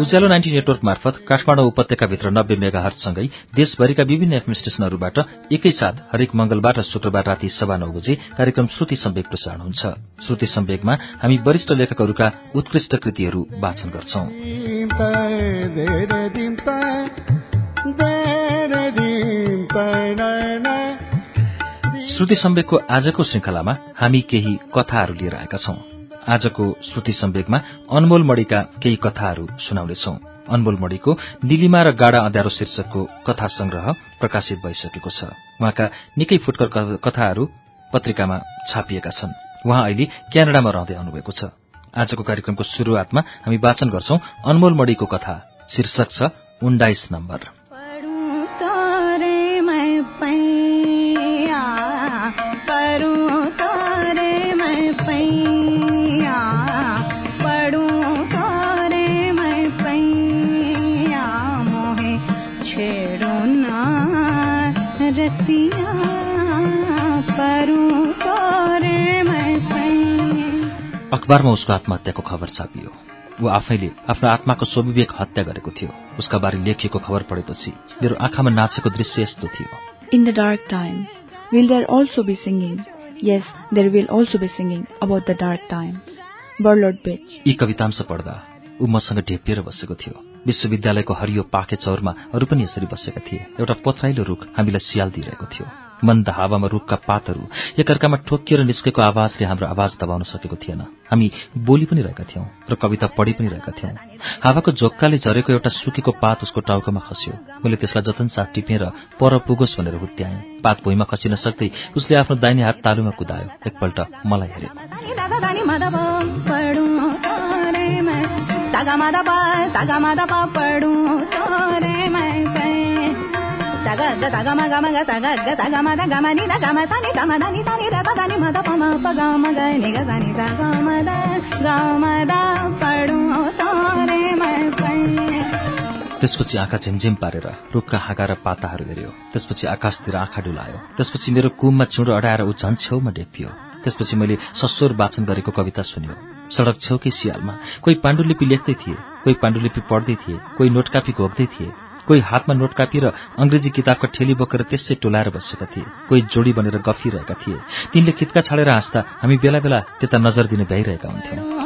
उज्यालो ninety network मार्फत काठमाडौँ उपत्यकाभित्र नब्बे mega हर्चसँगै देशभरिका विभिन्न एफएम स्टेशनहरूबाट एकैसाथ हरेक मंगलबार र शुक्रबार राति सवा नौ बजे कार्यक्रम श्रुति सम्वेक प्रसारण हुन्छ। श्रुति सम्वेकमा हामी वरिष्ठ लेखकहरूका उत्कृष्ट कृतिहरू वाचन गर्छौं। श्रुति सम्वेकको आजको श्रृंखलामा हामी केही कथाहरू लिएर आएका छौं। आजको श्रुति सम्वेकमा अनमोल मणिका केही कथाहरू सुनाउनेछौ। अनमोल मणिको निलिमा र गाडा अँध्यारो शीर्षकको कथा संग्रह प्रकाशित भइसकेको छ। उहाँका निकै फुटकर कथाहरू पत्रिकामा छापिएका छन्। उहाँ अहिले क्यानाडामा रहँदै आउनुभएको छ। आजको कार्यक्रमको शुरूआतमा हामी वाचन गर्छौं अनमोल मणिको कथा। शीर्षक छ उन्नाइस नम्बर। अखबारमा उसको आत्महत्याको खबर छापियो ऊ आफैले आफ्नो आत्माको स्वविवेक हत्या गरेको थियो उसका बारे लेखिएको खबर पढेपछि मेरो आँखामा नाचेको दृश्य यस्तो थियो In the dark times, will there also be singing? Yes, there will also be singing about the dark times. Burlord Bitch. यी कवितांश पढ्दा ऊ मसँग ढेपिएर बसेको थियो विश्वविद्यालयको हरियो पाखे चौरमा अरू पनि यसरी बसेका थिए। एउटा पथराइलो रुख हामीलाई सियाल दिइरहेको थियो। मन्द हावामा रुखका पातहरू एकअर्कामा ठोकिएर निस्केको आवाजले हाम्रो आवाज दबाउन सकेको थिएन। हामी बोली पनि रहेका थियौं र कविता पढि पनि रहेका थियौं। हावाको झोक्काले झरेको एउटा सुकेको पात उसको टाउकोमा खस्यो। मैले त्यसलाई जतन साथ टिपेर पर पुगोस् भनेर हुत्याएँ। पात भुइँमा खसिन सक्दै उसले आफ्नो दाहिने हात तालुमा कुदायो। एकपल्ट मलाई हेऱ्यो। सगमा दपा सगमा दपा पडूँ तोरे मैं पे। सग ग सग म ग ग सग ग सग म द ग म नि द ग म स नि ग म द नि स नि र द द नि म द प म प ग म ग नि ग स नि द ग म द ग तोरे मैं पे। त्यसपछि आँखा झिमझिम पारेर रुखका हाँगा र पाताहरू हेऱ्यो। त्यसपछि आकाशतिर आँखा डुलायो। त्यसपछि मेरो कुममा चिँडो अडाएर ऊ झन् छेउमा डेपियो त्यसपछि मैले सस्वर वाचन गरेको कविता सुन्यो। सड़क छेउकै सियालमा कोही पाण्डुलिपि लेख्दै थिए कोही पाण्डुलिपि पढ्दै थिए कोही नोटकापी घोक्दै थिए कोही हातमा नोटकापी र अंग्रेजी किताबका ठेली बोकेर त्यसै टोलाएर बसेका थिए कोही जोडी बनेर गफिरहेका थिए। तिनले खित्का छाडेर हाँस्दा हामी बेला बेला त्यता नजर दिने भ्याइरहेका हुन्थ्यौं।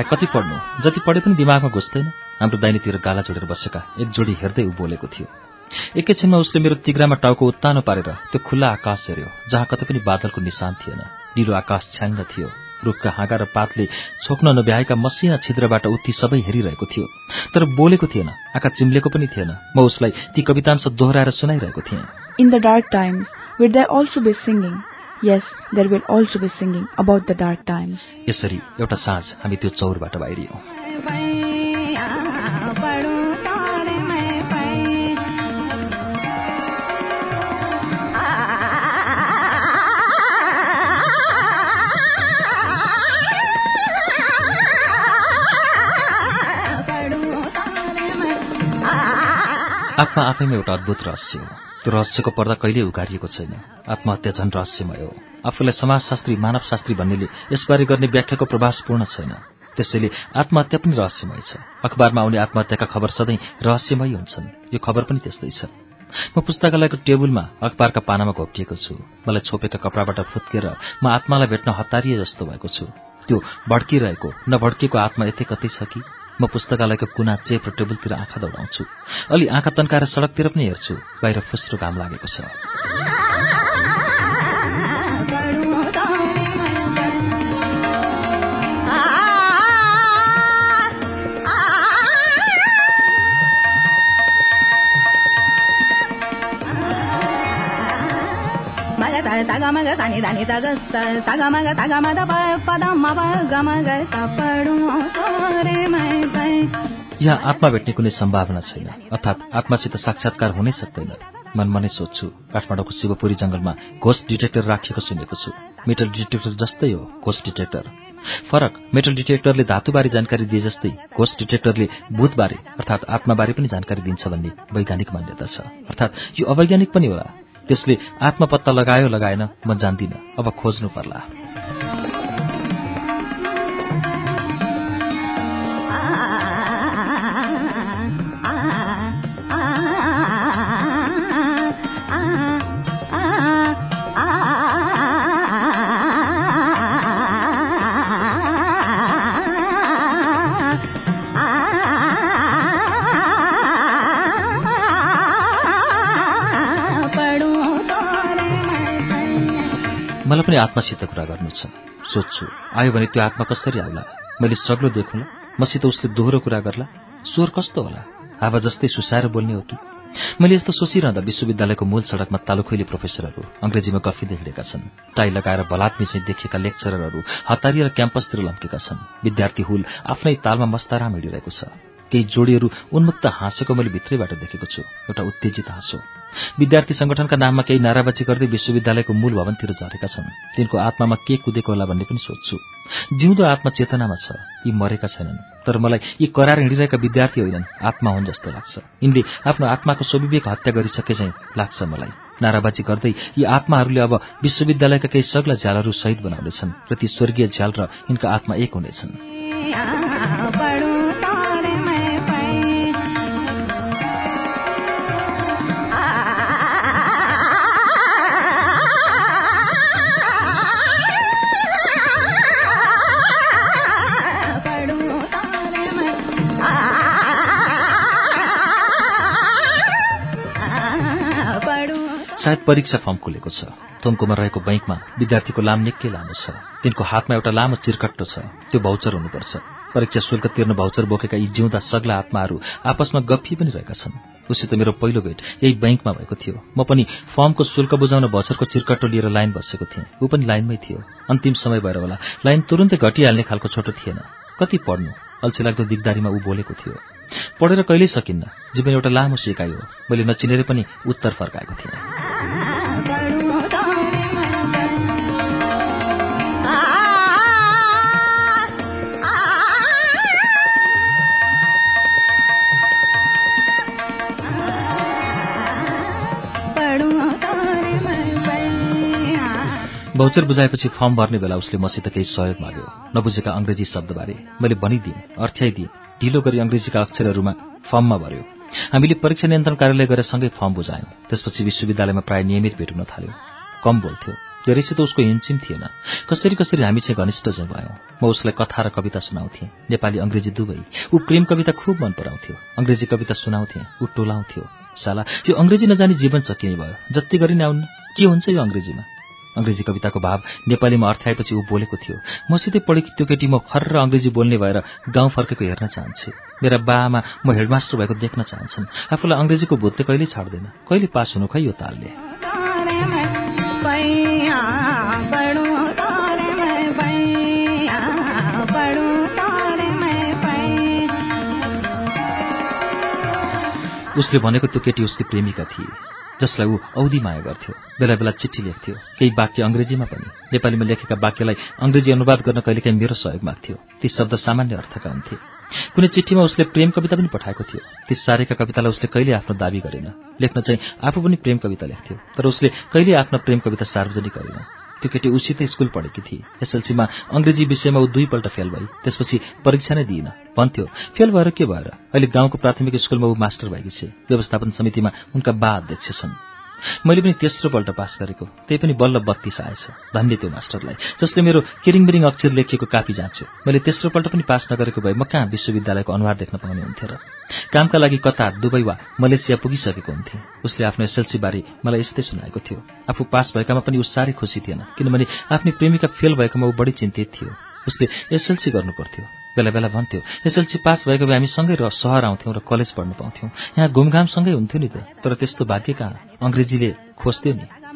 ल्या कति पढ्नु? जति पढे पनि दिमागमा घुस्दैन। हाम्रो दाहिनेतिर गाला जोडेर बसेका एक जोडी हेर्दै ऊ बोलेको थियो। एकैछिनमा उसले मेरो तिग्रामा टाउको उत्तानो पारेर त्यो खुल्ला आकाश हेऱ्यो जहाँ कतै पनि बादलको निशान थिएन। निलो आकाश छ्याङ्ग थियो। रुखका हाँगा र पातले छोक्न नभ्याएका मसिना छिद्रबाट ऊ ती सबै हेरिरहेको थियो। तर बोलेको थिएन आँखा चिम्लेको पनि थिएन। म उसलाई ती कवितांश दोहोऱ्याएर सुनाइरहेको थिएँ। In the dark times, will there also be singing? Yes, there will also be singing about the dark times. यसरी एउटा साँझ हामी त्यो चौरबाट बाहिरियौं पैया पढू तोरे मै पै पढू तोरे मै आत्मा आफैमा एउटा अद्भुत रहस्य हो त्यो रहस्यको पर्दा कहिल्यै उघारिएको छैन। आत्महत्या झन् रहस्यमय हो। आफूलाई समाजशास्त्री मानवशास्त्री भन्नेले यसबारे गर्ने व्याख्याको प्रभासपूर्ण छैन। त्यसैले आत्महत्या पनि रहस्यमय छ। अखबारमा आउने आत्महत्याका खबर सधैँ रहस्यमय हुन्छन्। यो खबर पनि त्यस्तै छ। म पुस्तकालयको टेबुलमा अखबारका पानामा घोप्टिएको छु। मलाई छोपेका कपडाबाट फुत्केर म आत्मालाई भेट्न हतारिए जस्तो भएको छु। त्यो भड्किरहेको नभड्किएको आत्मा यतै कतै छ कि? म पुस्तकालयको कुना चेप र टेबलतिर आँखा दौडाउँछु। अलि आँखा तन्काएर सडकतिर पनि हेर्छु। बाहिर फुस्रो घाम लागेको छ। यहाँ आत्मा भेट्ने कुनै सम्भावना छैन अर्थात् आत्मासित साक्षात्कार हुनै सक्दैन मन मनै सोध्छु काठमाडौँको शिवपुरी जंगलमा घोष डिटेक्टर राखिएको सुनेको छु मेटल डिटेक्टर जस्तै हो घोष डिटेक्टर फरक मेटल डिटेक्टरले धातुबारे जानकारी दिए जस्तै घोष डिटेक्टरले भूतबारे अर्थात् आत्माबारे पनि जानकारी दिन्छ भन्ने वैज्ञानिक मान्यता छ अर्थात् यो अवैज्ञानिक पनि होला त्यसले आत्मा पत्ता लगायो लगाएन म जान्दिनँ। अब खोज्नु पर्ला। मलाई पनि आत्मासित कुरा गर्नु छ। सोध्छु आयो भने त्यो आत्मा कसरी आउला? मैले सग्लो देखौँला मसित उसले दोहोरो कुरा गर्ला स्वर कस्तो होला? हावा जस्तै सुसाएर बोल्ने हो कि? मैले यस्तो सोचिरहँदा विश्वविद्यालयको मूल सड़कमा तालुखैले प्रोफेसरहरू अंग्रेजीमा गफिँदै हिँडेका छन्। टाई लगाएर भलात्मी चाहिँ देखिएका लेक्चररहरू हतारिएर क्याम्पसतिर लम्केका छन्। विद्यार्थी हुल आफ्नै तालमा मस्ताराम हिँडिरहेको छ। केही जोडीहरू उन्मुक्त हाँसेको मैले भित्रैबाट देखेको छु। एउटा उत्तेजित हाँसो। विद्यार्थी संगठनका नाममा केही नाराबाजी गर्दै विश्वविद्यालयको मूल भवनतिर झरेका छन्। तिनको आत्मामा के कुदेको होला भन्ने पनि सोध्छु। जिउँदो आत्मा चेतनामा छ। यी मरेका छैनन्। तर मलाई यी करार हिँडिरहेका विद्यार्थी होइनन्। आत्मा हुन् जस्तो लाग्छ। यिनले आफ्नो आत्माको स्वविवेक हत्या गरिसके चाहिँ लाग्छ मलाई। नाराबाजी गर्दै यी आत्माहरूले अब विश्वविद्यालयका केही सग्ला झ्यालहरू सहित बनाउनेछन् र ती स्वर्गीय झ्याल र यिनका आत्मा एक हुनेछन्। सायद परीक्षा फर्म खुलेको छ। थोमकोमा रहेको बैंकमा विद्यार्थीको लाम निकै लामो छ। तिनको हातमा एउटा लामो चिरकट्टो छ। त्यो भाउचर हुनुपर्छ। परीक्षा शुल्क तिर्न भाउचर बोकेका यी जिउँदा सग्ला आत्माहरू आपसमा गफी पनि रहेका छन्। उसित मेरो पहिलो भेट यही बैंकमा भएको थियो। म पनि फर्मको शुल्क बुझाउन भाउचरको चिरकट्टो लिएर लाइन बसेको थिएँ। ऊ पनि लाइनमै थियो। अन्तिम समय भएर होला। लाइन तुरुन्तै घटिहाल्ने खालको छोटो थिएन। कति पढ्नु? अल्छी लाग्दो दिगदारीमा ऊ बोलेको थियो। पढेर कहिल्यै सकिन्न। जीवन एउटा लामो सिकाइ हो। मैले नचिनेर पनि उत्तर फर्काएको थिएँ भाउचर बुझाएपछि फर्म भर्ने बेला उसले मसित केही सहयोग माग्यो। नबुझेका अंग्रेजी शब्दबारे मैले भनिदिएँ अर्थ्याइदिएँ। ढिलो गरी अंग्रेजीका अक्षरहरूमा फर्ममा भर्यो। हामीले परीक्षा नियन्त्रण कार्यालय गएर सँगै फर्म बुझायौँ। त्यसपछि विश्वविद्यालयमा प्राय नियमित भेट हुन थाल्यो। कम बोल्थ्यो। धेरैसित उसको हिमचिम थिएन। कसरी कसरी हामी चाहिँ घनिष्ठ चाहिँ भयौँ? म उसलाई कथा र कविता सुनाउँथेँ। नेपाली अंग्रेजी दुवै। ऊ प्रेम कविता खुब मन पराउँथ्यो। अंग्रेजी कविता सुनाउँथेँ। ऊ टोलाउँथ्यो। साला यो अंग्रेजी नजानी जीवन सकिने भयो। जति गरी आउन् के हुन्छ यो अंग्रेजीमा अंग्रेजी कविताको भाव नेपालीमा अर्थाएपछि ऊ बोलेको थियो। मसितै पढेकी त्यो केटी म खर्र अंग्रेजी बोल्ने भएर गाउँ फर्केको हेर्न चाहन्छे। मेरा बाआमा म हेडमास्टर भएको देख्न चाहन्छन्। आफूलाई अंग्रेजीको भूतले कहिल्यै छाड्दैन। कहिले पास हुनु खै यो तालले? मैं मैं मैं उसले भनेको त्यो केटी उसकी प्रेमिका थिए। जसलाई ऊ औधी माया गर्थ्यो। बेला बेला चिठी लेख्थ्यो। केही वाक्य अंग्रेजीमा पनि। नेपालीमा लेखेका वाक्यलाई अंग्रेजी अनुवाद गर्न कहिलेकाहीँ मेरो सहयोग माग्थ्यो। ती शब्द सामान्य अर्थका हुन्थे। कुनै चिठीमा उसले प्रेम कविता पनि पठाएको थियो। ती सारेका कवितालाई उसले कहिले आफ्नो दावी गरेन। लेख्न चाहिँ आफू पनि प्रेम कविता लेख्थ्यो। तर उसले कहिले आफ्नो प्रेम कविता सार्वजनिक गरेन। त्यो केटी उसितै स्कुल पढेकी थिए। एसएलसीमा अंग्रेजी विषयमा ऊ दुईपल्ट फेल भई त्यसपछि परीक्षा नै दिइन। भन्थ्यो फेल भएर के भएर? अहिले गाउँको प्राथमिक स्कुलमा ऊ मास्टर भएकी छे। व्यवस्थापन समितिमा उनका बा अध्यक्ष छन्। मैले पनि तेस्रोपल्ट पास गरेको। त्यही पनि बल्ल बत्तीस आएछ। धन्य त्यो मास्टरलाई। जसले मेरो किरिङबिरिङ अक्षर लेखिएको कापी जाँच्यो मैले तेस्रोपल्ट पनि पास नगरेको भए म कहाँ विश्वविद्यालयको अनुहार देख्न पाउने हुन्थ्यो र? कामका लागि कतार दुबई वा मलेसिया पुगिसकेको हुन्थे। उसले आफ्नो एसएलसी बारे मलाई यस्तै सुनाएको थियो। आफू पास भएकामा पनि ऊ साह्रै खुसी थिएन किनभने आफ्नै प्रेमिका फेल भएकोमा ऊ बढी चिन्तित थियो। उसले एसएलसी गर्नु पर्थ्यो। बेला बेला भन्थ्यो। एसएलसी पास भएको भए हामी सँगै र सहर आउँथ्यौँ र कलेज पढ्न पाउँथ्यौँ। यहाँ घुमघाम सँगै हुन्थ्यो नि त। तर त्यस्तो भाग्य कहाँ अङ्ग्रेजीले खोज्थ्यो नि। ग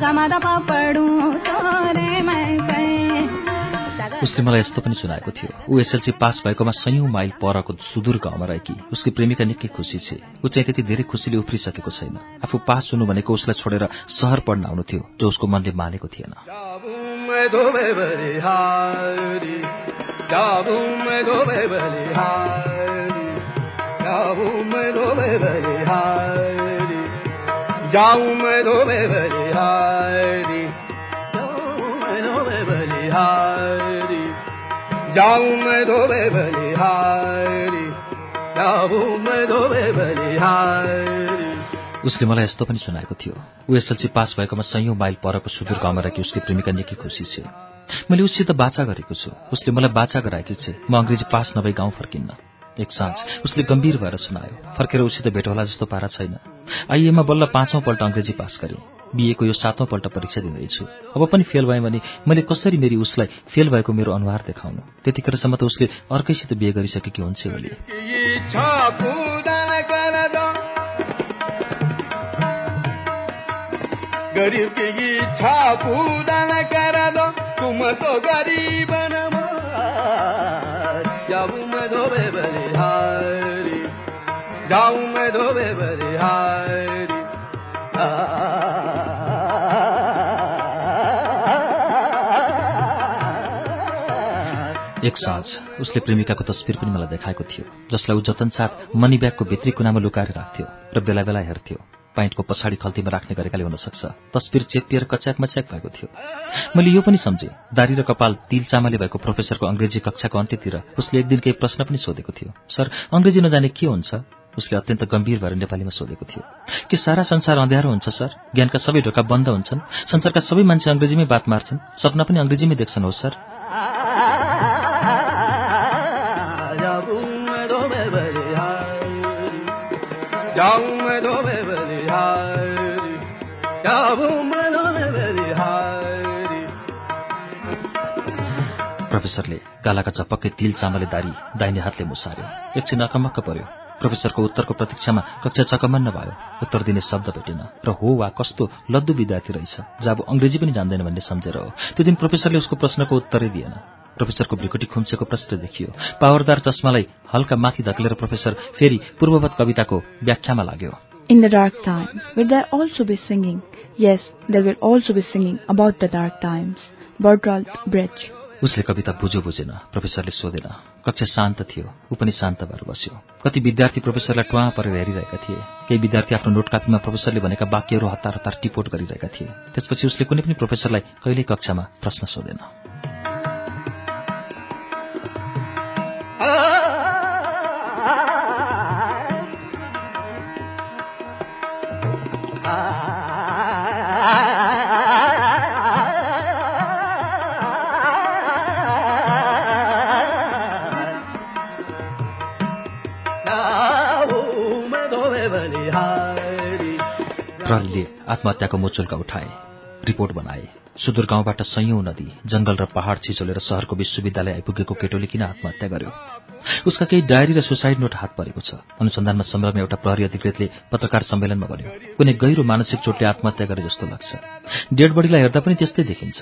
ग ग उसले मलाई यस्तो पनि सुनाएको थियो। ऊ एसएलसी पास भएकोमा सयौं माइल परको सुदूर गाउँमा रहेकी। उसकी प्रेमिका निकै खुसी छे। ऊ चाहिँ त्यति धेरै खुसीले उफ्रिसकेको छैन। आफू पास हुनु भनेको उसलाई छोडेर सहर पढ्न आउनु थियो जो उसको मनले मानेको थिएन। धोबे बलिहारी धोबे बलिहारी उसले मलाई यस्तो पनि सुनाएको थियो। ऊ एसएलसी पास भएकोमा सयौं माइल परको सुदूर गाउँमा रहेकी उसकी प्रेमिका निकै खुसी छे। मैले उसित बाचा गरेको छु। उसले मलाई बाचा गराएकी छे। म अङ्ग्रेजी पास नभई गाउँ फर्किन्न। एक साँझ। उसले गम्भीर भएर सुनायो फर्केर उसित भेट होला जस्तो पारा छैन। आइएमा बल्ल पाँचौं पल्ट अङ्ग्रेजी पास गरे। बिएको यो सातौं पल्ट परीक्षा दिँदैछु। अब पनि फेल भएँ भने मैले कसरी मेरी उसलाई फेल भएको मेरो अनुहार देखाउनु? त्यतिखेरसम्म त उसले अर्कैसित बिहे गरिसकेकी हुन्छ भने जाऊं मैं धोबे बलिहारी एक साँझ उसले प्रेमिकाको तस्विर पनि मलाई देखाएको थियो जसलाई ऊ जतनसाथ मनी ब्यागको भित्री कुनामा लुकाएर राख्थ्यो र बेला बेला हेर्थ्यो। पाइन्टको पछाडि खल्तीमा राख्ने गरेकाले हुन सक्छ तस्विर चेपिएर कच्याक मच्याक भएको थियो। मैले यो पनि सम्झेँ। दारी र कपाल तिल चामले भएको प्रोफेसरको अङ्ग्रेजी कक्षाको अन्त्यतिर उसले एक दिन केही प्रश्न पनि सोधेको थियो। सर अङ्ग्रेजी नजाने के हुन्छ? उसले अत्यन्त गम्भीर भएर नेपालीमा सोधेको थियो के सारा संसार अँध्यारो हुन्छ सर ज्ञानका सबै ढोका बन्द हुन्छन् संसारका सबै मान्छे अङ्ग्रेजीमै बात मार्छन् सपना पनि अङ्ग्रेजीमै देख्छन् हो सर प्रोफेसरले गालाका चपक्कै तिल चामले दारी दाहिने हातले मुसार्यो। एकछिन अकमक्क पर्यो प्रोफेसरको उत्तरको प्रतीक्षामा कक्षा चकमन्न भयो। उत्तर दिने शब्द भेटिन। र हो वा कस्तो लद्दु विद्यार्थी रहेछ जब अङ्ग्रेजी पनि जान्दैन भन्ने सम्झेर हो। त्यो दिन प्रोफेसरले उसको प्रश्नको उत्तरै दिएन। प्रोफेसरको भ्रिकुटी खुम्चेको प्रश्न देखियो। पावरदार चस्मालाई हल्का माथि धकेलेर प्रोफेसर फेरि पूर्ववत कविताको व्याख्यामा लाग्यो। In the dark times, will there also be singing? Yes, there will also be singing about the dark times. Bertolt Brecht. उसले कविता बुझो बुझेन प्रोफेसरले सोधेन कक्षा शान्त थियो ऊ पनि शान्त भएर बस्यो। कति विद्यार्थी प्रोफेसरलाई टुवा परेर हेरिरहेका थिए। केही विद्यार्थी आफ्नो नोट कापीमा प्रोफेसरले भनेका वाक्यहरू हतार हतार टिपोट गरिरहेका थिए। त्यसपछि उसले कुनै पनि प्रोफेसरलाई कहिल्यै कक्षामा प्रश्न सोधेन। प्रहरीले आत्महत्याको मुचुल्का उठाए। रिपोर्ट बनाए। सुदूर गाउँबाट सयौं नदी जंगल र पहाड़ छिचोलेर शहरको विश्वविद्यालय आइपुगेको केटोले किन आत्महत्या गर्यो? उसका केही डायरी र सुसाइड नोट हात परेको छ। अनुसन्धानमा संलग्न एउटा प्रहरी अधिकृतले पत्रकार सम्मेलनमा भन्यो कुनै गहिरो मानसिक चोटले आत्महत्या गरे जस्तो लाग्छ। डेड बडीलाई हेर्दा पनि त्यस्तै देखिन्छ।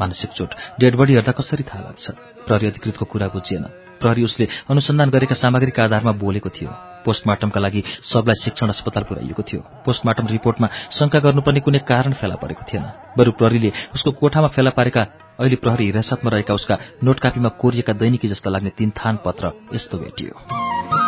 मानसिक चोट डेड बडी हेर्दा कसरी थाहा लाग्छ? प्रहरी अधिकृतको कुरा बुझिएन प्रहरी उसले अनुसन्धान गरेका सामग्रीका आधारमा बोलेको थियो। पोस्टमार्टमका लागि सबलाई शिक्षण अस्पताल पुर्याइएको थियो। पोस्टमार्टम रिपोर्टमा शंका गर्नुपर्ने कुनै कारण फेला परेको थिएन। बरु प्रहरीले उसको कोठामा फेला पारेका अहिले प्रहरी हिरासतमा रहेका उसका नोट कापीमा कोरिएका दैनिकी जस्ता लाग्ने तीन थान पत्र यस्तो भेटियो।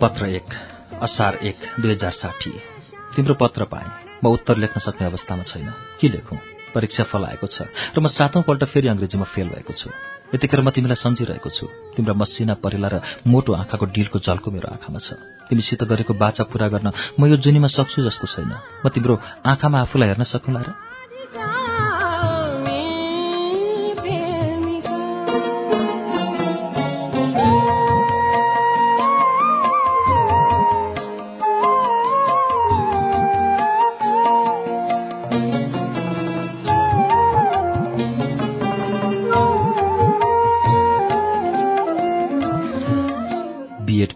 पत्र एक असार एक दुई हजार साठी। तिम्रो पत्र पाएँ। म उत्तर लेख्न सक्ने अवस्थामा छैन। के लेखौं? परीक्षा फल आएको छ र म सातौँपल्ट फेरि अङ्ग्रेजीमा फेल भएको छु। यतिखेर म तिमीलाई सम्झिरहेको छु। तिम्रो मसिना परेला र मोटो आँखाको डिलको जलको मेरो आँखामा छ। तिमीसित गरेको बाचा पूरा गर्न म यो जुनीमा सक्छु जस्तो छैन। म तिम्रो आँखामा आफूलाई हेर्न सकुँला र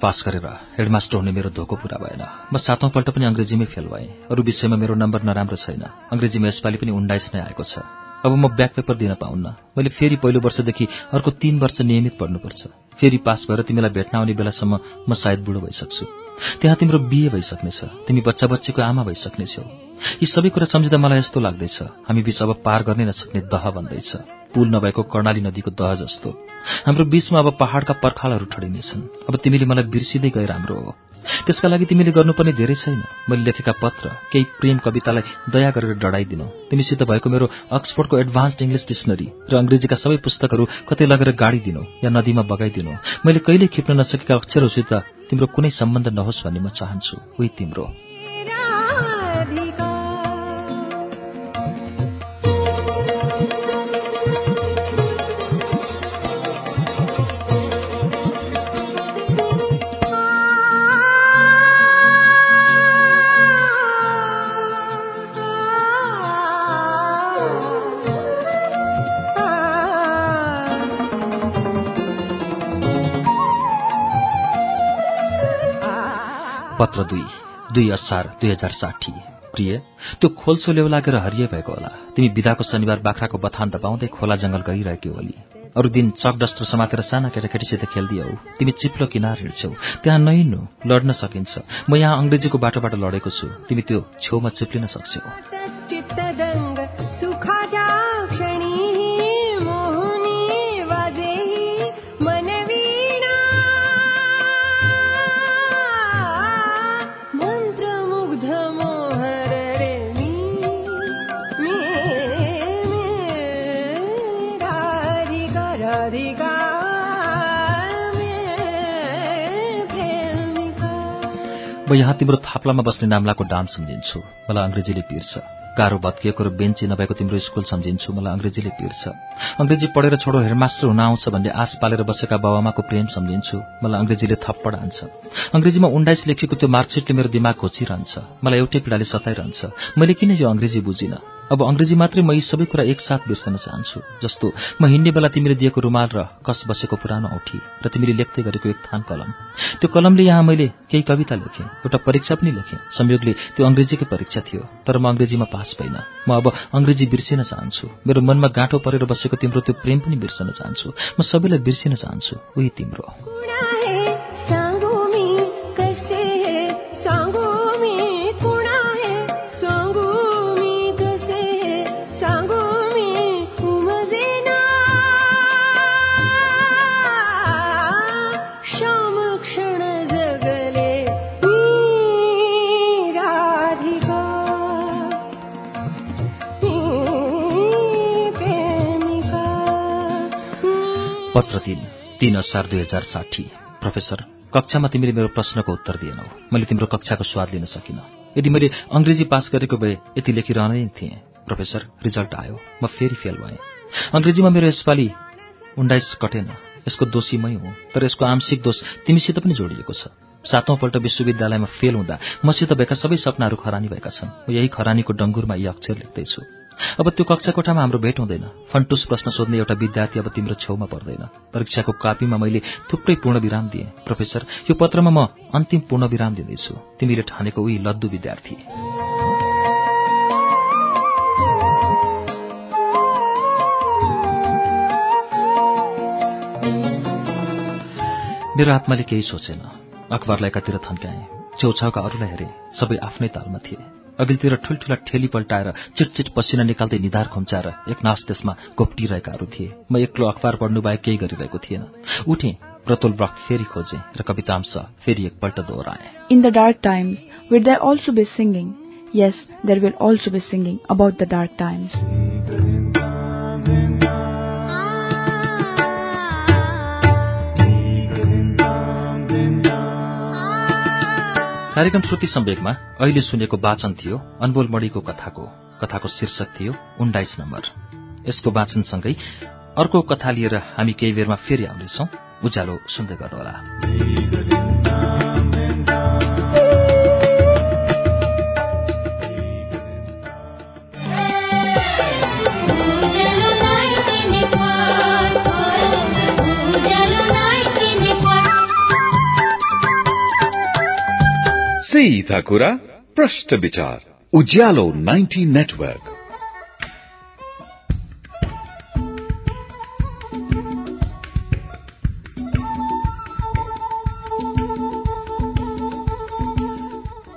पास गरेर हेडमास्टर हुने मेरो धोको पूरा भएन। म सातौँपल्ट पनि अङ्ग्रेजीमै फेल भएँ। अरू विषयमा मेरो नम्बर नराम्रो छैन। अङ्ग्रेजीमा यसपालि पनि उन्नाइस नै आएको छ। अब म ब्याक पेपर दिन पाउन्न। मैले फेरि पहिलो वर्षदेखि अर्को तीन वर्ष नियमित पढ्नुपर्छ। फेरि पास भएर तिमीलाई भेट्न आउने बेलासम्म म सायद बुढो भइसक्छु। त्यहाँ तिम्रो बिहे भइसक्नेछ। तिमी बच्चा बच्चीको आमा भइसक्नेछौ। यी सबै कुरा सम्झिँदा मलाई यस्तो लाग्दैछ। हामी बीच अब पार गर्नै नसक्ने दह भन्दैछ। पुल नभएको कर्णाली नदीको दह जस्तो। हाम्रो बीचमा अब पहाड़का पर्खालहरू ठडिनेछन्। अब तिमीले मलाई बिर्सिँदै गए राम्रो हो। त्यसका लागि तिमीले गर्नुपर्ने धेरै छैन। मैले लेखेका पत्र केही प्रेम कवितालाई दया गरेर डढाइदिनु। तिमीसित भएको मेरो अक्सफोर्डको एडभान्स्ड इङ्ग्लिस डिक्सनरी र अङ्ग्रेजीका सबै पुस्तकहरू कतै लगेर गाडिदिनु या नदीमा बगाइदिनु। मैले कहिल्यै खिप्न नसकेका अक्षरहरूसित तिम्रो कुनै सम्बन्ध नहोस् भन्ने म चाहन्छु। उही तिम्रो। पत्र दुई दुई असार दुई हजार साठी। प्रिय त्यो खोल्सो लेउ लागेर हरिए भएको होला। तिमी विदाको शनिबार बाख्राको बथान दबाउँदै खोला जंगल गइरहेकी होली। अरू दिन चक डस्टर समातेर साना केटाकेटीसित खेल्दियौ। तिमी चिप्लो किनार हिँड्छौ त्यहाँ नहिँड्नु लड्न सकिन्छ। म यहाँ अङ्ग्रेजीको बाटोबाट लडेको छु। तिमी त्यो छेउमा चिप्लिन सक्छौ। मे यहाँ तिम्रो थाप्लामा बस्ने नाम्लाको डाम सम्झिन्छु। मलाई अङ्ग्रेजीले पिर्छ। गाह्रो भत्किएको र बेन्ची नभएको तिम्रो स्कुल सम्झिन्छु। मलाई अङ्ग्रेजीले पिर्छ। अङ्ग्रेजी पढेर छोडो हेडमास्टर हुन आउँछ भन्ने आश पालेर बसेका बाबामाको प्रेम सम्झिन्छु। मलाई अङ्ग्रेजीले थप्पड हान्छ। अङ्ग्रेजीमा उन्नाइस लेखिएको त्यो मार्कसिटले मेरो दिमाग घोचिरहन्छ। मलाई एउटै पीडाले सताइरहन्छ। मैले किन यो अङ्ग्रेजी बुझिनँ? अब अङ्ग्रेजी मात्रै म यी सबै कुरा एकसाथ बिर्सन चाहन्छु। जस्तो म हिँड्ने बेला तिमीले दिएको रुमाल र कस बसेको पुरानो औठी र तिमीले लेख्दै गरेको एक थान कलम। त्यो कलमले यहाँ मैले केही कविता लेखेँ एउटा परीक्षा पनि लेखेँ। संयोगले त्यो अङ्ग्रेजीकै परीक्षा थियो तर म अङ्ग्रेजीमा पास भइन। म अब अङ्ग्रेजी बिर्सिन चाहन्छु। मेरो मनमा गाँठो परेर बसेको तिम्रो त्यो प्रेम पनि बिर्सन चाहन्छु। म सबैलाई बिर्सिन चाहन्छु उही तिम्रो। पत्र तीन तीन असार दुई हजार साठी। प्रोफेसर कक्षामा तिमीले मेरो प्रश्नको उत्तर दिएनौ। मैले तिम्रो कक्षाको स्वाद लिन सकिनँ। यदि मैले अङ्ग्रेजी पास गरेको भए यति लेखिरहनै थिएँ। प्रोफेसर रिजल्ट आयो। म फेरि फेल भएँ। अङ्ग्रेजीमा मेरो यसपालि उन्नाइस कटेन यसको दोषी मै हुँ तर यसको आंशिक दोष तिमीसित पनि जोडिएको छ। सातौँपल्ट विश्वविद्यालयमा फेल हुँदा मसित भएका सबै सपनाहरू खरानी भएका छन्। म यही खरानीको डङ्गुरमा यी अक्षर लेख्दैछु। अब त्यो कक्षा कोठामा हाम्रो भेट हुँदैन। फन्टुस प्रश्न सोध्ने एउटा विद्यार्थी अब तिम्रो छेउमा पर्दैन। परीक्षाको कापीमा मैले थुप्रै पूर्ण विराम दिएँ। प्रोफेसर यो पत्रमा म अन्तिम पूर्ण विराम दिँदैछु। तिमीले ठानेको उही लद्दु विद्यार्थी। मेरो आत्माले केही सोचेन। अखबारलाई एकातिर थन्काएँ। छेउछाउका अरूलाई हेरे। सबै आफ्नै तालमा थिए। अघिल्तिर ठुल्ठुला ठेली पल्टाएर चिटचिट पसिना निकाल्दै निधार खुम्चाएर एकनाश त्यसमा घोप्टिरहेकाहरू थिए म एक्लो अखबार पढ्नु बाहेक केही गरिरहेको थिएन उठेँ प्रतोल व्रत फेरि खोजेँ र कवितांश फेरि एकपल्ट दोहोऱ्याएँ In the dark times, will there also be singing? Yes, there will also be singing about the dark times. कार्यक्रम श्रुति सम्वेकमा अहिले सुनेको वाचन थियो अनमोल मणिको कथाको। कथाको शीर्षक थियो उन्नाइस नम्बर। यसको वाचनसँगै अर्को कथा लिएर हामी केही बेरमा फेरि आउनेछौ। उज्यालो सुन्दै गर्नुहोला। सीधा कुरा प्रश्न विचार उज्यालो 90 नेटवर्क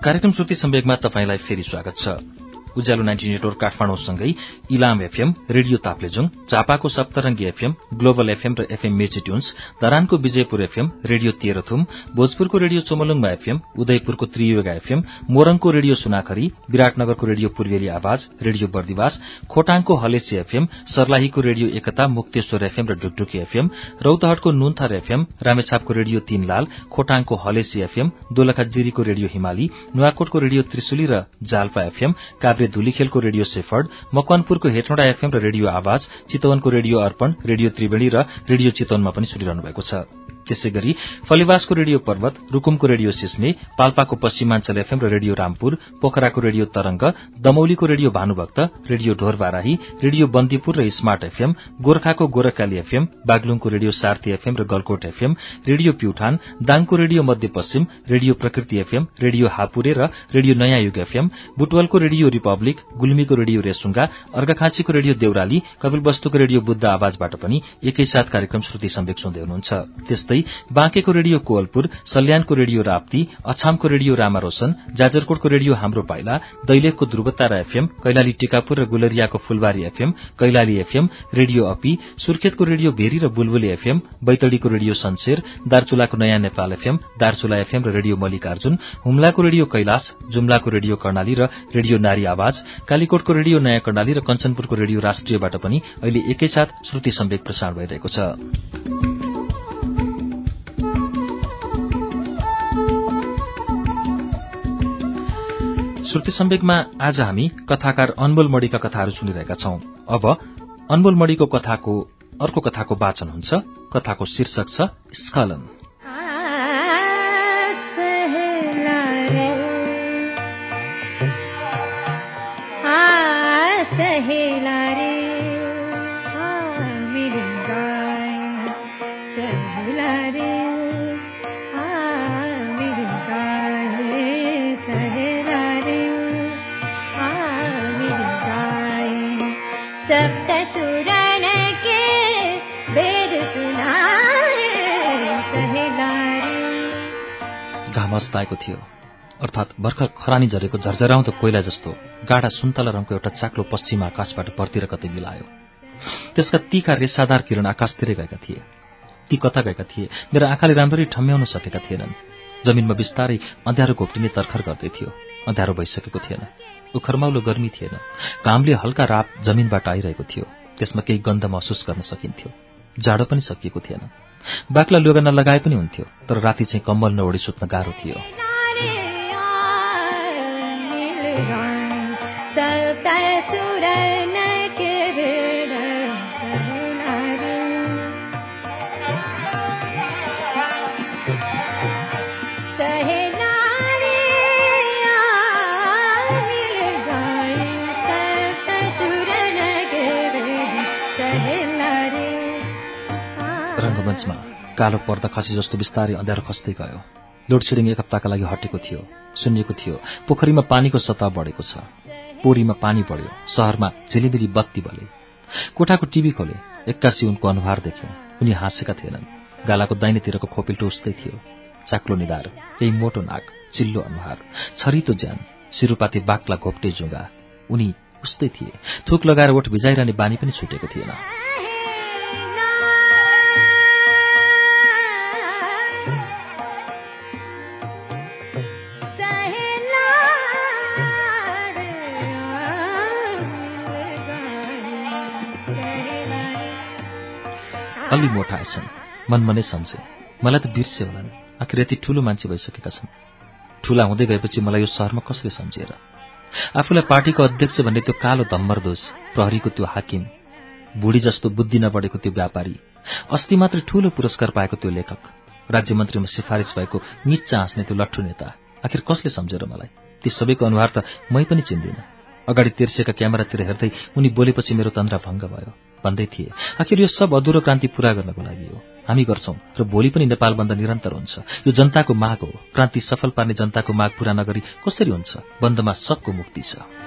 कार्यक्रम श्रुति सम्वेकमा तपाईँलाई फेरि स्वागत छ। उज्यालो नाइन्टी नेटवर्क काठमाडौँसँगै इलाम एफएम रेडियो ताप्लेजुङ झापाको सप्तरंगी एफएम ग्लोबल एफएम र एफएम मेची ट्युन्स धरानको विजयपुर एफएम रेडियो तेह्रथुम भोजपुरको रेडियो चोमलुङमा एफएम उदयपुरको त्रियुगा एफएम मोरङको रेडियो सुनाखरी विराटनगरको रेडियो पूर्वेली आवाज रेडियो बर्दिवास खोटाङको हलेसी एफएम सर्लाहीको रेडियो एकता मुक्तेश्वर एफएम र ढुकढुकी एफएम रौतहटको नुन्थर एफएम रामेछापको रेडियो तीनलाल खोटाङको हलेसी एफएम दोलखा जिरीको रेडियो हिमाली नुवाकोटको रेडियो त्रिशुली र जाल्पा एफएम काभ्रे धुलीखेलको रेडियो सेफर्ड मकवानपुरको हेटौँडा एफएम र रेडियो आवाज चितवनको रेडियो अर्पण रेडियो त्रिवेणी र रेडियो चितवनमा पनि सुनिरहनु भएको छ। त्यसै गरी फलेवासको रेडियो पर्वत रूकुमको रेडियो सिस्ने पाल्पाको पश्चिमाञ्चल एफएम र रेडियो रामपुर पोखराको radio Tarang दमौलीको radio Bhanubhakta radio Dhorbarahi radio Bandipur र स्मार्ट एफएम गोर्खाको गोरखाली एफएम बागलुङको रेडियो सार्थी एफएम र गलकोट एफएम रेडियो प्युठान दाङको radio Madhyapaschim radio Prakriti FM radio Hapure र रेडियो नयाँ युग एफएम बुटवलको रेडियो रिपब्लिक गुल्मीको रेडियो रेसुङ्गा अर्घाखाँचीको रेडियो देउराली कपिलवस्तुको रेडियो बुद्ध आवाजबाट पनि एकैसाथ कार्यक्रम श्रुति सम्वेक सुन्दै हुनुहुन्छ। त्यस्तै बाँकेको रेडियो कोवलपुर सल्यानको रेडियो राप्ती अछामको रेडियो रामारोशन जाजरकोटको रेडियो हाम्रो पाइला दैलेखको ध्रुवतारा एफएम कैलाली टिकापुर र गुलरियाको फुलबारी एफएम कैलाली एफएम रेडियो अपी सुर्खेतको रेडियो भेरी र बुलबुली एफएम बैतडीको रेडियो सन्सेर दार्चुलाको नयाँ नेपाल एफएम दार्चुला एफएम र रेडियो मल्लिकार्जुन हुम्लाको रेडियो कैलाश जुम्लाको रेडियो कर्णाली र रेडियो नारी आवाज कालीकोटको रेडियो नयाँ कर्णाली र कञ्चनपुरको रेडियो राष्ट्रियबाट पनि अहिले एकैसाथ श्रुति सम्वेक प्रसारण भइरहेको छ। श्रुति सम्वेकमा आज हामी कथाकार अनमोल मणिका कथाहरू सुनिरहेका छौं। अब अनमोल मणिको कथाको अर्को कथाको वाचन हुन्छ कथाको शीर्षक छ स्खलन। घाम अस्ताएको थियो। अर्थात भर्खर खरानी झरेको झरझराउँदो कोइला जस्तो गाढा सुन्तला रङको एउटा चाक्लो पश्चिम आकाशबाट पर्तिर कतै मिलायो। त्यसका तीका रेसादार किरण आकाशतिरै गएका थिए। ती कता गएका थिए? मेरो आँखाले राम्ररी ठम्म्याउन सकेका थिएनन्। जमिनमा बिस्तारै अँध्यारो घोप्टिने तर्खर गर्दै थियो। अँध्यारो भइसकेको थिएन। उखरमाउलो गर्मी थिएन। घामले हल्का राप जमिनबाट आइरहेको थियो। त्यसमा केही गन्ध महसुस गर्न सकिन्थ्यो। जाडो पनि सकिएको थिएन। बाक्ला लुगा नलगाए पनि हुन्थ्यो तर राति चाहिँ कम्बल नओढी सुत्न गाह्रो थियो। रंगमञ्चमा कालो पर्दा खसी जस्तो बिस्तारै अँध्यारो खस्दै गयो। लोडसेडिङ एक हप्ताका लागि हटेको थियो सुनिएको थियो। पोखरीमा पानीको सतह बढेको छ। पोरीमा पानी बढ्यो। शहरमा झिलिमिली बत्ती बले। कोठाको टिभी खोले। एक्कासी उनको अनुहार देखे। उनी हाँसेका थिएनन्। गालाको दाहिनेतिरको खोपिल्टो उस्तै थियो। चाक्लो निधार यही मोटो नाक चिल्लो अनुहार छरितो ज्यान सिरुपाती बाक्ला घोप्टे जुङ्गा उनी उस्तै थिए। थुक लगाएर ओठ भिजाइरहने बानी पनि छुटेको थिएन। अलि मोटा आएछन् मनमनै सम्झे। मलाई त बिर्से होलान्। आखिर यति ठूलो मान्छे भइसकेका छन्। ठूला हुँदै गएपछि मलाई यो सहरमा कसले सम्झिएर आफूलाई पार्टीको अध्यक्ष भन्ने त्यो कालो धम्मर दोष प्रहरीको त्यो हाकिम बुढी जस्तो बुद्धि नबढेको त्यो व्यापारी अस्ति मात्रै ठूलो पुरस्कार पाएको त्यो लेखक राज्यमन्त्रीमा सिफारिस भएको निच्चा हाँस्ने त्यो लट्ठु नेता आखिर कसले सम्झेर मलाई? ती सबैको अनुहार त मै पनि चिन्दिनँ। अगाडि तेर्सिएका क्यामेरातिर हेर्दै उनी बोलेपछि मेरो तन्द्रा भङ्ग भयो। भन्दै थिए आखिर यो सब अधुरो क्रान्ति पूरा गर्नको लागि हो। हामी गर्छौं र भोलि पनि नेपाल बन्द निरन्तर हुन्छ। यो जनताको माग हो। क्रान्ति सफल पार्ने जनताको माग पूरा नगरी कसरी हुन्छ? बन्दमा सबको मुक्ति छ।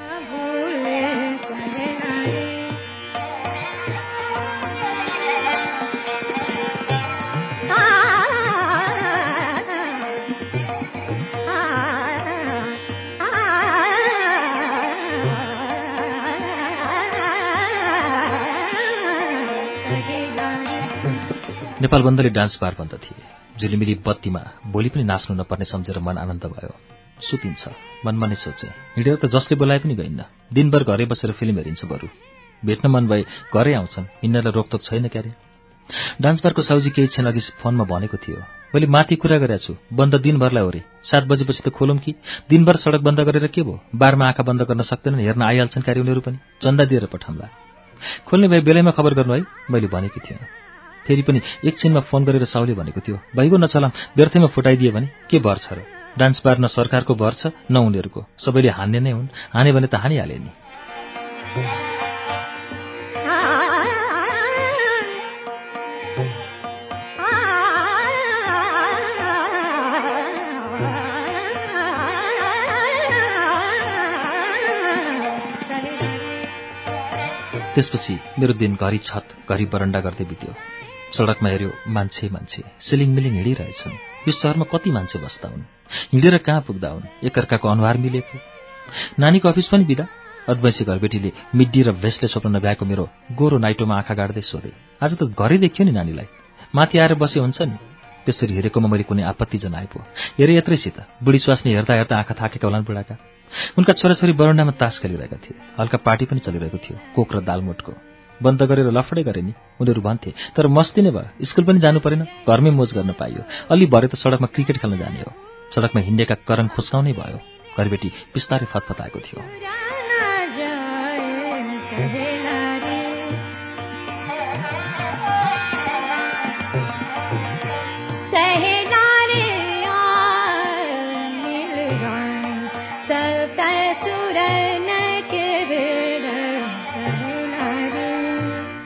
नेपाल बन्दले डान्स बार बन्द थिए। झिलिमिली बत्तीमा भोलि पनि नाच्नु नपर्ने सम्झेर मन आनन्द भयो। सुतिन्छ। मनमा नै सोचे हिँडेर त जसले बोलाए पनि गइन्न। दिनभर घरै बसेर फिल्म हेरिन्छ बरु। भेट्न मन भए घरै आउँछन्। हिँड्नलाई रोकतोक छैन क्यारे? डान्स बारको साउजी केही क्षण अघि फोनमा भनेको थियो। मैले माथि कुरा गरेको छु। बन्द दिनभरलाई हो रे। सात बजेपछि त खोलौँ कि? दिनभर सडक बन्द गरेर के भयो? बारमा आँखा बन्द गर्न सक्दैनन्। हेर्न आइहाल्छन् क्यारे उनीहरू पनि? चन्दा दिएर पठाउँला। खोल्ने भए बेलैमा खबर गर्नु है। मैले भनेकी थिएँ। फेरि पनि एकछिनमा फोन गरेर साउले भनेको थियो भइगयो नचलाम व्यर्थैमा फुटाइदिए भने के भर छ र? डान्स बार न सरकारको भर छ न उनीहरूको। सबैले हान्ने नै हुन्। हाने भने त हानिहाले नि। त्यसपछि मेरो दिन घरि छत घरि बरन्डा गर्दै बित्यो। सडकमा हेऱ्यो मान्छे मान्छे। सिलिङ मिलिङ हिँडिरहेछन्। यो सहरमा कति मान्छे बस्दा हुन्? हिँडेर कहाँ पुग्दा हुन्? एकअर्काको अनुहार मिलेको? नानीको अफिस पनि बिदा? अद्वैंशी घरबेटीले मिड्डी र भेस्टले स्वप्न नभ्याएको मेरो गोरो नाइटोमा आँखा गाड्दै सोधे आज त घरै देखियो नि नानीलाई? माथि आएर बसे हुन्छ नि? त्यसरी हेरेकोमा मैले कुनै आपत्ति जनाएको हेरे यत्रैसित बुढी स्वास्नी हेर्दा हेर्दा आँखा थाकेका होलान् बुढाका। उनका छोराछोरी बरन्डामा तास खेलिरहेका थिए। हल्का पार्टी पनि चलिरहेको थियो कोक र दालमोटको। बन्द गरेर लफडै गरे नि? उनीहरू भन्थे तर मस्ती नै भयो। स्कुल पनि जानु परेन। घरमै मोज गर्न पाइयो। अलि भरे त सडकमा क्रिकेट खेल्न जाने हो। सडकमा हिँडेका करङ खुस्काउनै भयो। घरबेटी बिस्तारै फतफताएको थियो।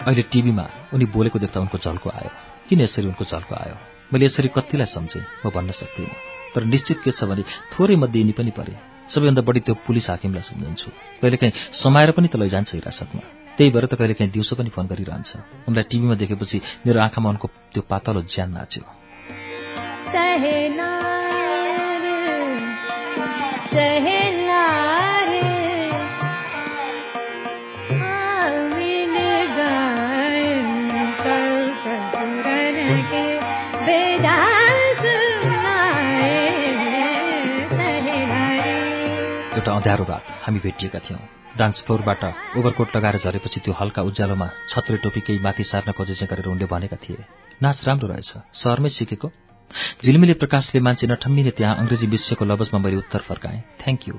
अहिले टिभीमा उनी बोलेको देख्दा उनको झल्को आयो। किन यसरी उनको झल्को आयो? मैले यसरी कतिलाई सम्झेँ म भन्न सक्दिनँ। तर निश्चित के छ भने थोरै मध्ये यिनी पनि परे। सबैभन्दा बढी त्यो पुलिस हाकिमलाई सम्झन्छु। कहिलेकाहीँ समाएर पनि त लैजान्छ हिरासतमा। त्यही भएर त कहिलेकाहीँ दिउँसो पनि फोन गरिरहन्छ। उनलाई टिभीमा देखेपछि मेरो आँखामा उनको त्यो पातलो ज्यान नाच्यो। एउटा अँध्यारो रात हामी भेटिएका थियौँ। डान्स फ्लोरबाट ओभरकोट लगाएर झरेपछि त्यो हल्का उज्यालोमा छत्रे टोपी केही माथि सार्न खोजेছে गरेर उनले भनेका थिए नाच राम्रो रहेछ। सहरमै सिकेको झिलमिले प्रकाशले मान्छे नठम्मिने त्यहाँ अङ्ग्रेजी विषयको लवजमा मैले उत्तर फर्काएँ थ्याङ्क यू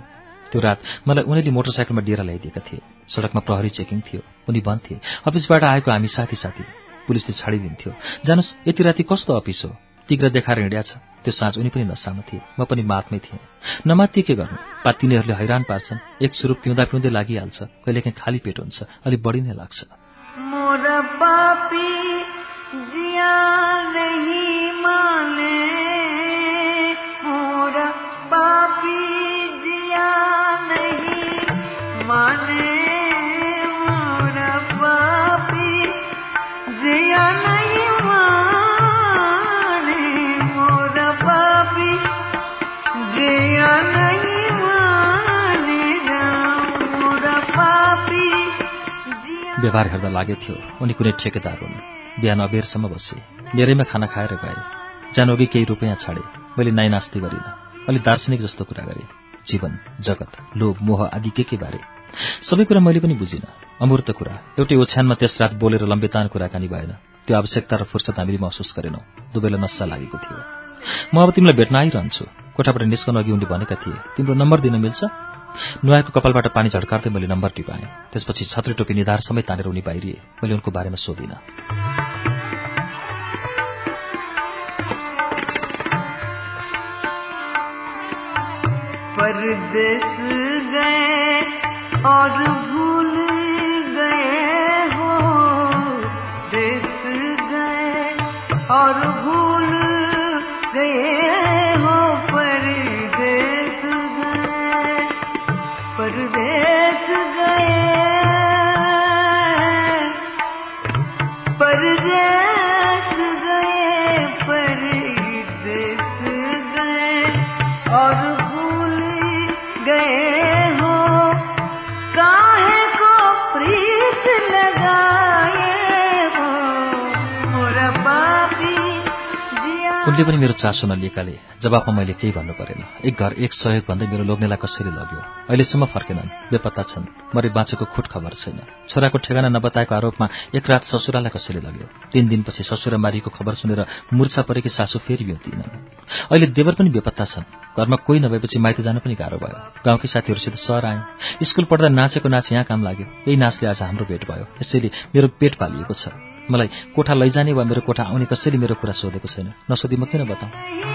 त्यो रात मलाई उनीले मोटरसाइकलमा डेरा ल्याइदिएका थिए। सडकमा प्रहरी चेकिङ थियो। उनी भन्थे अफिसबाट आएको हामी साथी साथी पुलिसले छाडिदिन्थ्यो। जानुहोस् यति राति कस्तो अफिस हो? तिग्र देखाएर हिँड्या छ। त्यो साँझ उनी पनि नसामा थिए। म पनि मातमै थिएँ। नमात्ती के गर्नु? पातिनीहरूले हैरान पार्छन्। एक सुरुप पिउँदा पिउँदै लागिहाल्छ। कहिलेकाहीँ खाली पेट हुन्छ। अलिक बढी नै लाग्छ। व्यवहार हेर्दा लागेको थियो। उनी कुनै ठेकेदार हुन्। बिहान अबेरसम्म बसे। मेरैमा खाना खाएर गए। जान अघि केही रुपियाँ छाडे। मैले नाइ नास्ती गरिनँ। अलि दार्शनिक जस्तो कुरा गरे। जीवन जगत लोभ मोह आदि के के बारे? सबै कुरा मैले पनि बुझिनँ। अमूर्त कुरा। एउटै ओछ्यानमा त्यस रात बोलेर लम्बेतान कुराकानी भएन। त्यो आवश्यकता र फुर्सद हामीले महसुस गरेनौँ। दुवैलाई नस्सा लागेको थियो। म अब तिमीलाई भेट्न आइरहन्छु। कोठाबाट निस्कनु अघि उनले भनेका थिए। तिम्रो नम्बर दिन मिल्छ? नुहाएको कपालबाट पानी झड्कार्दै मैले नम्बर टिपाएँ। त्यसपछि छत्री टोपी निधार समेत तानेर उनी बाहिरिए। मैले उनको बारेमा सोधिनँ। और उनले पनि मेरो चासो नलिएकाले जवाफमा मैले केही भन्नु परेन। एक घर एक सहयोग भन्दै मेरो लोग्नेलाई कसरी लग्यो? अहिलेसम्म फर्केनन्। बेपत्ता छन्। मरे बाँचेको खुट खबर छैन। छोराको ठेगाना नबताएको आरोपमा एक रात ससुरालाई कसरी लग्यो? तीन दिनपछि ससुरा मारिएको खबर सुनेर मूर्छा परेकी सासु फेरि ब्युतिनन् अहिले देवर पनि बेपत्ता छन्। घरमा कोही नभएपछि माइत जान पनि गाह्रो भयो। गाउँकै साथीहरूसित सहर आएँ। स्कुल पढ्दा नाचेको नाच यहाँ काम लाग्यो। यही नाचले आज हाम्रो भेट भयो। यसैले मेरो पेट पालिएको छ। मलाई कोठा लैजाने वा मेरो कोठा आउने कसैले मेरो कुरा सोधेको छैन। नसोधी म किन बताउँ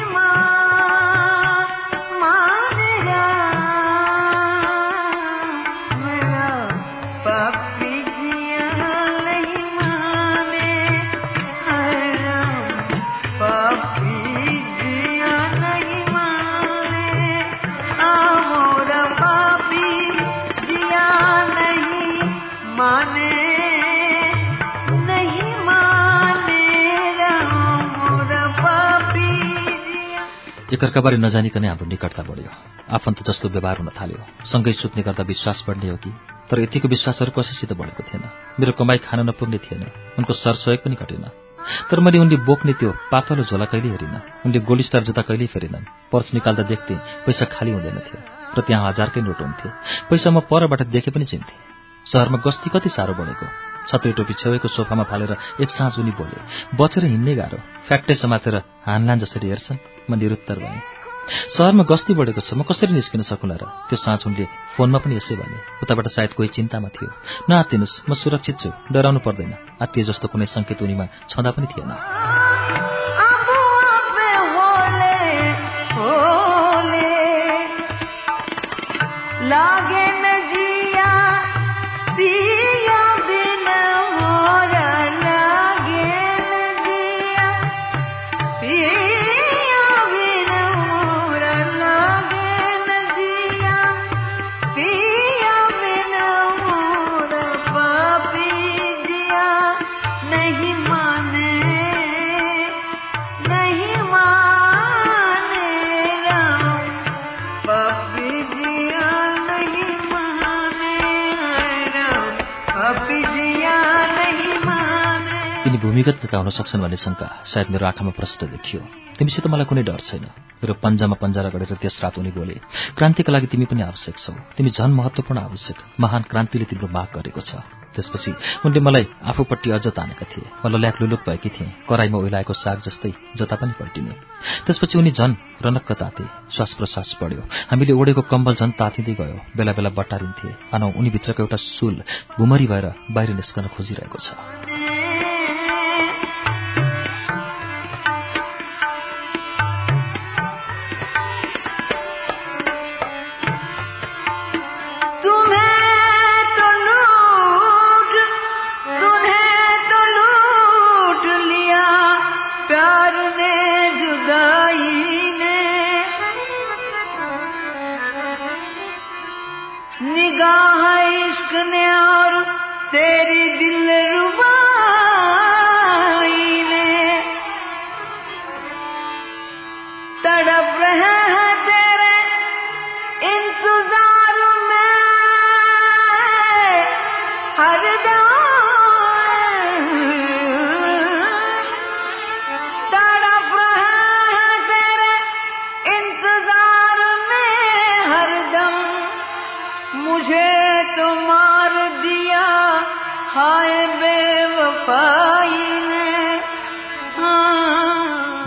एकअर्काबारे नजानिकनै हाम्रो निकटता बढ्यो। आफन्त जस्तो व्यवहार हुन थाल्यो। सँगै सुत्ने गर्दा विश्वास बढ्ने हो कि? तर यतिको विश्वासहरू कसैसित बढेको थिएन। मेरो कमाई खान नपुग्ने थिएन। उनको सरसहयोग पनि घटेन। तर मैले उनले बोक्ने त्यो पातलो झोला कहिल्यै हेरिन। उनले गोलिस्टार जुत्ता कहिल्यै फेरेनन्। पर्स निकाल्दा देख्थे पैसा खाली हुँदैन थियो र त्यहाँ हजारकै नोट हुन्थे। पैसा म परबाट देखे पनि चिन्थे। सहरमा गस्ती कति साह्रो बढेको। छत्री टोपी छेउको सोफामा फालेर एक साँझ उनी बोले बचेर हिँड्ने गाह्रो। फ्याक्टै समातेर हानलान जसरी हेर्छन् म निरुत्तर भएँ। सहरमा गस्ती बढेको छ म कसरी निस्किन सकुला र? त्यो साँझ उनले फोनमा पनि यसै भने उताबाट सायद कोही चिन्तामा थियो। नआत्तिनुहोस् म सुरक्षित छु डराउनु पर्दैन। आत्तिए जस्तो कुनै सङ्केत उनीमा छँदा पनि थिएन। नेता हुन सक्छन् भन्ने शङ्का सायद मेरो आँखामा प्रष्ट देखियो। तिमीसित मलाई कुनै डर छैन। मेरो पन्जामा पन्जा रगडेर त्यस रात उनी बोले क्रान्तिका लागि तिमी पनि आवश्यक छौ। तिमी झन महत्वपूर्ण आवश्यक महान क्रान्तिले तिम्रो माग गरेको छ त्यसपछि उनले मलाई आफूपट्टि अझ तानेका थिए। म लल्याक लुलुक भएकी थिएँ। कराईमा ओइलाएको साग जस्तै जता पनि पल्टिने। त्यसपछि उनी झन रनक्क ताते। श्वास प्रश्वास बढ्यो। हामीले ओढेको कम्बल झन तातिँदै गयो। बेला बेला बटारिन्थे मानौ उनीभित्रको एउटा सुल भुमरी भएर बाहिर निस्कन खोजिरहेको छ।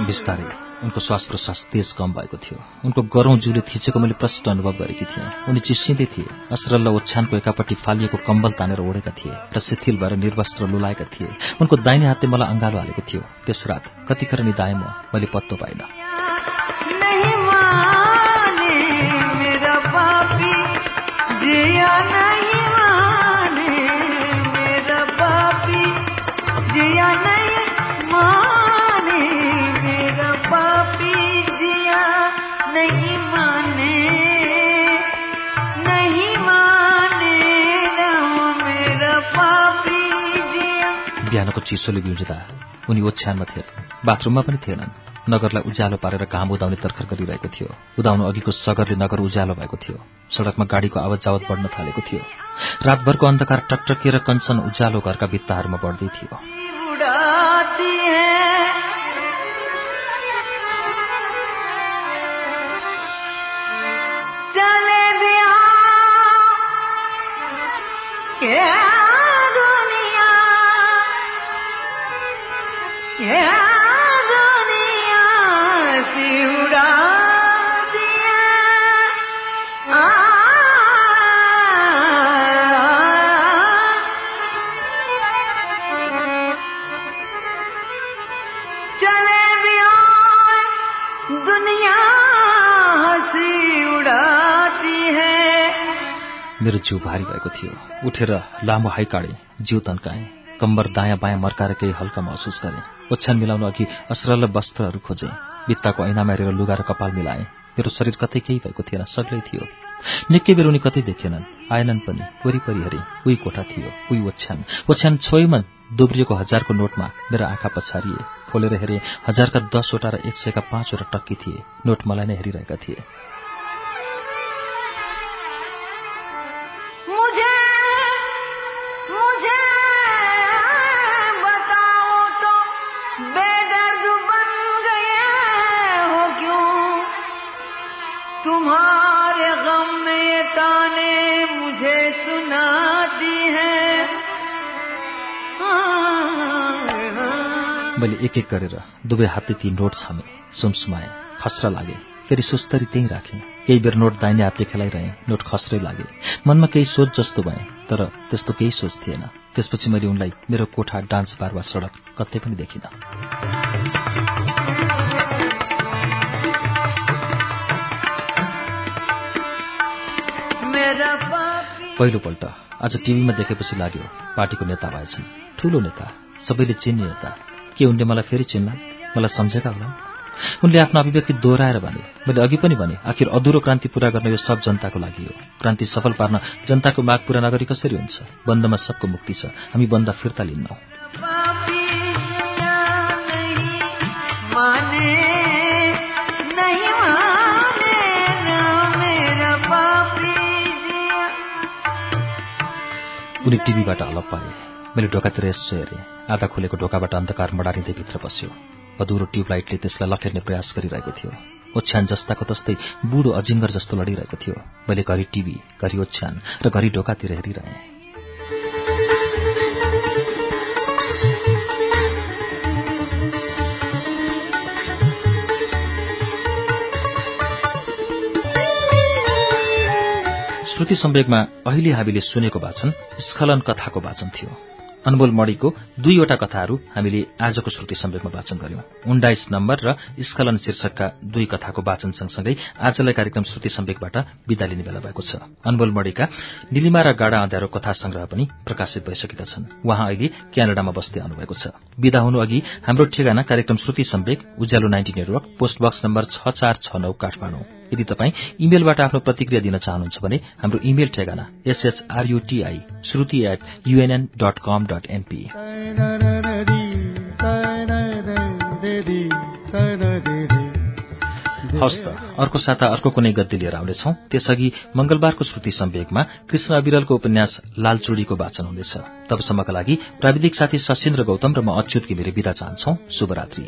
बिस्तारै उनको श्वास प्रश्वास तेज कम भएको थियो। उनको गरौँ जिउले थिचेको मैले प्रष्ट अनुभव गरेकी थिएँ। उनी चिस्सिँदै थिए। असरल्ल ओछ्यानको एकापट्टि फालिएको कम्बल तानेर ओढेका थिए र शिथिल भएर निर्वस्त्र लुलाएका थिए। उनको दाहिने हातले मलाई अँगालो हालेको थियो। त्यस रात कतिखेर निधाएँ म मैले पत्तो पाइनँ। जिया चिसोले बिउजिँदा उनी ओछ्यानमा थिए। बाथरुममा पनि थिएनन्। नगरलाई उज्यालो पारेर घाम उदाउने तर्खर गरिरहेको थियो। उदाउनु अघिको सगरले नगर उज्यालो भएको थियो। सड़कमा गाडीको आवत जावत बढ्न थालेको थियो। रातभरको अन्धकार टकटकिएर कञ्चन उज्यालो घरका भित्ताहरूमा बढ्दै थियो। उड़ाती जिउ भारी भएको थियो। उठेर लामो हाई काडे जिउ तन्काएँ। कम्बर दायाँ बायाँ मर्काएर केही हल्का महसुस गरेँ। ओछ्यान मिलाउन अघि असरल वस्त्रहरू खोजेँ। भित्ताको ऐनामा हेरेर लुगा र कपाल मिलाएँ। मेरो शरीर कतै केही भएको थिएन सग्लै थियो। निकै बेर उनी कतै देखेनन्। आएनन् पनि वरिपरि हेरे उही कोठा थियो उही ओछ्यान। ओछ्यान छोइमा दोब्रिएको हजारको नोटमा मेरो आँखा पछारिए। खोलेर हेरे हजारका दसवटा र एक सयका पाँचवटा टक्की थिए। नोट मलाई नै हेरिरहेका थिए। मैले एक एक गरेर दुवै हातले ती नोट छामे। सुमसुमाएँ खस्रा लागे। फेरि सुस्तरी त्यहीँ राखेँ। केही बेर नोट दाहिने हातले खेलाइरहेँ। नोट खस्रै लागे। मनमा केही सोच जस्तो भएँ तर त्यस्तो केही सोच थिएन। त्यसपछि मैले उनलाई मेरो कोठा डान्स बार वा सडक कतै पनि देखिनँ। पहिलोपल्ट आज टिभीमा देखेपछि लाग्यो पार्टीको नेता भएछन्। ठूलो नेता सबैले चिन्ने नेता। के उनले मलाई फेरि चिन्ला मलाई सम्झेका होलान् उनले आफ्नो अभिव्यक्ति दोहोऱ्याएर भने मैले अघि पनि भने आखिर अधुरो क्रान्ति पूरा गर्न यो सब जनताको लागि हो। क्रान्ति सफल पार्न जनताको माग पूरा नगरी कसरी हुन्छ? बन्दमा सबको मुक्ति छ। हामी बन्द फिर्ता लिन्नौ। उनी टिभीबाट अलग पाए। मैले ढोकातिर यसो हेरेँ। आधा खुलेको ढोकाबाट अन्धकार मडारिँदै भित्र पस्यो अधुरो ट्युबलाइटले त्यसलाई लखेर्ने प्रयास गरिरहेको थियो। ओछ्यान जस्ताको तस्तै बुढो अजिङ्गर जस्तो लडिरहेको थियो। मैले घरि टिभी घरि ओछ्यान र घरि ढोकातिर हेरिरहेँ। श्रुति सम्वेकमा अहिले हामीले सुनेको वाचन स्खलन कथाको वाचन थियो। अनमोल मणिको दुईवटा कथाहरू हामीले आजको श्रुति सम्वेकमा वाचन गर्यौं। उन्नाइस नम्बर र स्खलन शीर्षकका दुई कथाको वाचन सँगसँगै आजलाई कार्यक्रम श्रुति सम्वेकबाट विदा लिने बेला भएको छ। अनमोल मणिका निलिमा र गाडा अँध्यारो कथा संग्रह पनि प्रकाशित भइसकेका छन्। उहाँ अहिले क्यानाडामा बस्दै आउनुभएको छ। विदा हुनु अघि हाम्रो ठेगाना कार्यक्रम Shruti Sambeg Ujyalo ninety network post box number छ चार छ नौ काठमाडौँ। यदि तपाईँ इमेलबाट आफ्नो प्रतिक्रिया दिन चाहनुहुन्छ भने हाम्रो इमेल ठेगाना S H R U T I Shruti at UNN dot com dot NP हवस् त अर्को साता अर्को कुनै गद्दी लिएर आउनेछौ। त्यसअघि मंगलबारको श्रुति सम्वेकमा कृष्ण अविरलको उपन्यास लालचुडीको वाचन हुनेछ। तबसम्मका लागि प्राविधिक साथी सशिन्द्र गौतम र म अच्युत घिमिरे विदा चाहन्छौ। शुभरात्री।